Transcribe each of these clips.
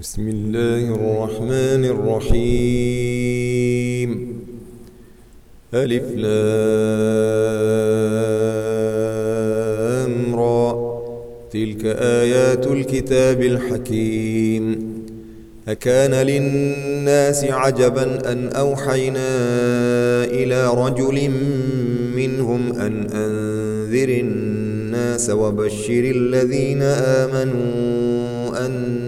بسم الله الرحمن الرحيم. ألف لامرى تلك آيات الكتاب الحكيم. أكان للناس عجبا أن أوحينا إلى رجل منهم أن أنذر الناس وبشر الذين آمنوا أن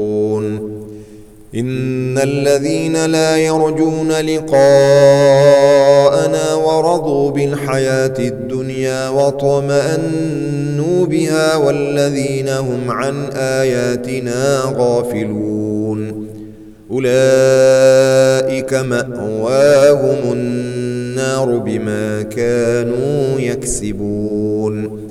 ان الذين لا يرجون لقاءنا ورضوا بالحياة الدنيا وطمئنوا بها والذين هم عن اياتنا غافلون اولئك ماواهم النار بما كانوا يكسبون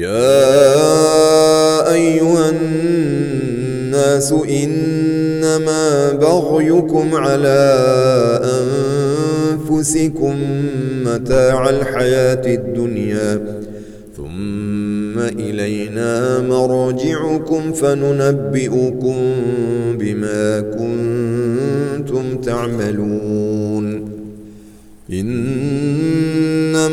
يا أيها الناس إنما بغيكم على أنفسكم متاع الحياة الدنيا ثم إلينا مرجعكم فننبئكم بما كنتم تعملون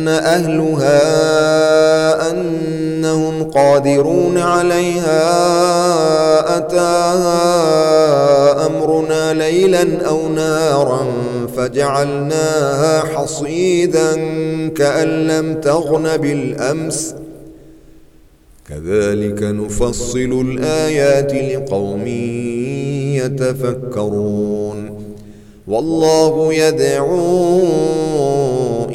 ظن أهلها أنهم قادرون عليها أتاها أمرنا ليلا أو نارا فجعلناها حصيدا كأن لم تغن بالأمس. كذلك نفصل الآيات لقوم يتفكرون. والله يدعون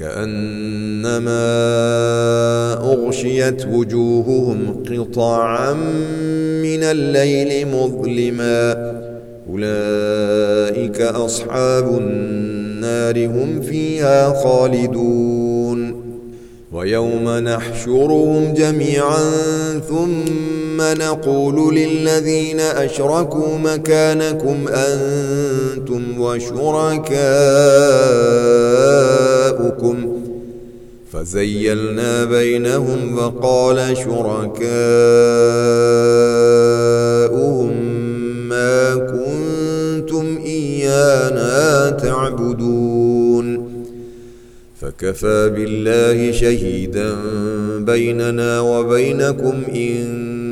كأنما أغشيت وجوههم قطعا من الليل مظلما. أولئك أصحاب النار هم فيها خالدون. ويوم نحشرهم جميعا ثم ثم نقول للذين أشركوا مكانكم أنتم وشركاؤكم فزيلنا بينهم وقال شركاؤهم ما كنتم إيانا تعبدون فكفى بالله شهيدا بيننا وبينكم إن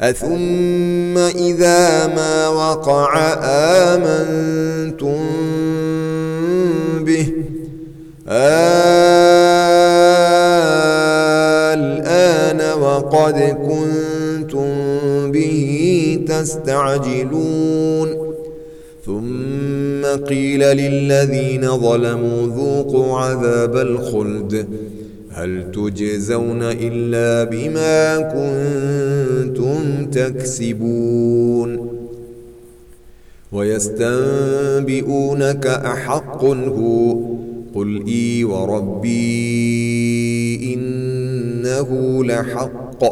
أثم إذا ما وقع آمنتم به. الآن وقد كنتم به تستعجلون. ثم قيل للذين ظلموا ذوقوا عذاب الخلد. هل تجزون إلا بما كنتم تكسبون ويستنبئونك أحق هو قل إي وربي إنه لحق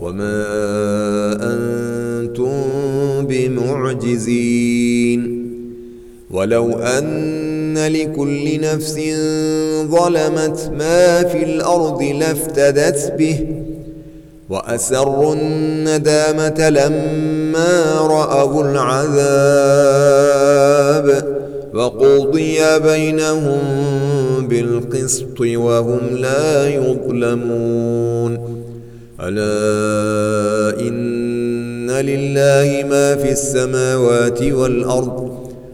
وما أنتم بمعجزين ولو أن أن لكل نفس ظلمت ما في الأرض لافتدت به وأسروا الندامة لما رأوا العذاب وقضي بينهم بالقسط وهم لا يظلمون. ألا إن لله ما في السماوات والأرض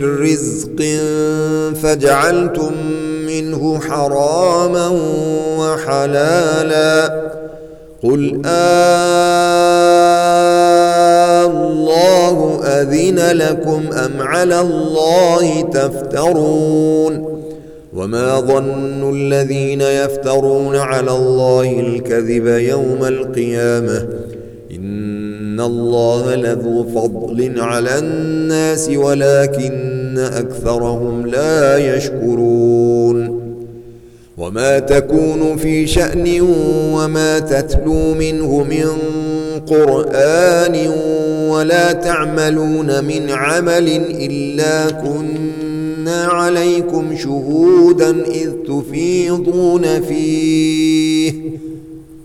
من رزق فجعلتم منه حراما وحلالا. قل الله أذن لكم أم على الله تفترون. وما ظن الذين يفترون على الله الكذب يوم القيامة. ان الله لذو فضل على الناس ولكن اكثرهم لا يشكرون وما تكون في شأن وما تتلو منه من قرآن ولا تعملون من عمل إلا كنا عليكم شهودا إذ تفيضون فيه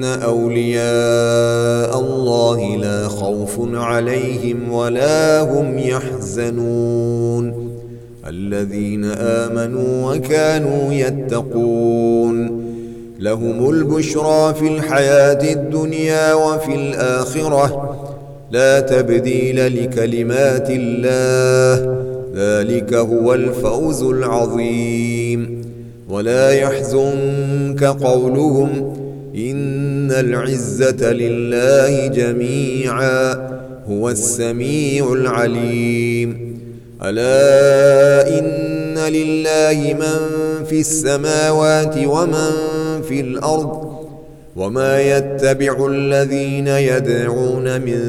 إن اولیاء اللہ لا خوف علیہم ولا هم يحزنون. الذين آمنوا وكانوا يتقون. لهم البشرى في الحياة الدنيا وفي الآخرة. لا تبديل لكلمات الله. ذلك هو الفوز العظيم. ولا يحزنك قولهم إن ان العزه لله جميعا هو السميع العليم. الا ان لله من في السماوات ومن في الأرض وما يتبع الذين يدعون من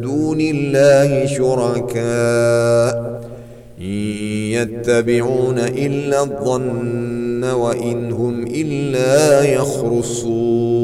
دون الله شركاء إن يتبعون إلا الظن وإن هم إلا يخرصون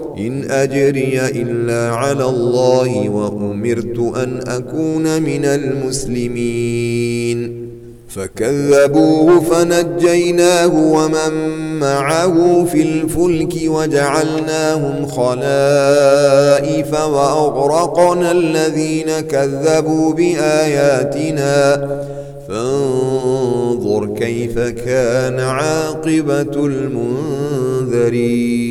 إن أجري إلا على الله وأمرت أن أكون من المسلمين فكذبوه فنجيناه ومن معه في الفلك وجعلناهم خلائف وأغرقنا الذين كذبوا بآياتنا فانظر كيف كان عاقبة المنذرين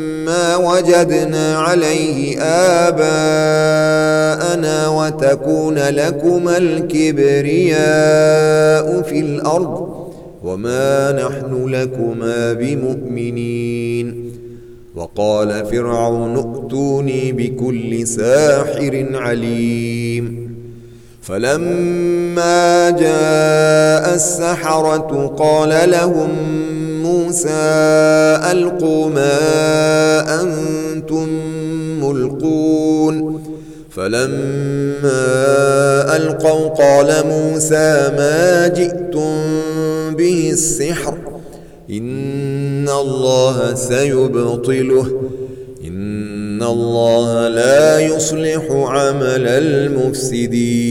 ما وجدنا عليه آباءنا وتكون لكما الكبرياء في الأرض وما نحن لكما بمؤمنين وقال فرعون ائتوني بكل ساحر عليم فلما جاء السحرة قال لهم موسى ألقوا ما أنتم ملقون فلما ألقوا قال موسى ما جئتم به السحر إن الله سيبطله إن الله لا يصلح عمل المفسدين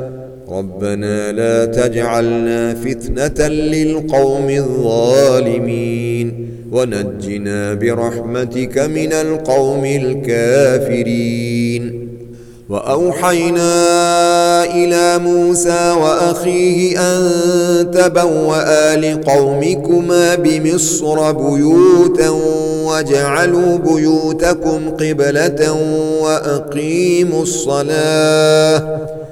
ربنا لا تجعلنا فتنة للقوم الظالمين ونجنا برحمتك من القوم الكافرين وأوحينا إلى موسى وأخيه أن تبوأ لقومكما بمصر بيوتا وجعلوا بيوتكم قبلة وأقيموا الصلاة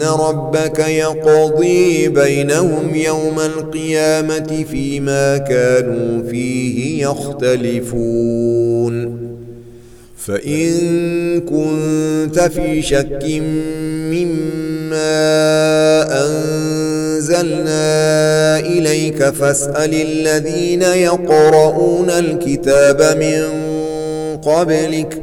ان ربك يقضي بينهم يوم القيامه فيما كانوا فيه يختلفون فان كنت في شك مما انزلنا اليك فاسال الذين يقرؤون الكتاب من قبلك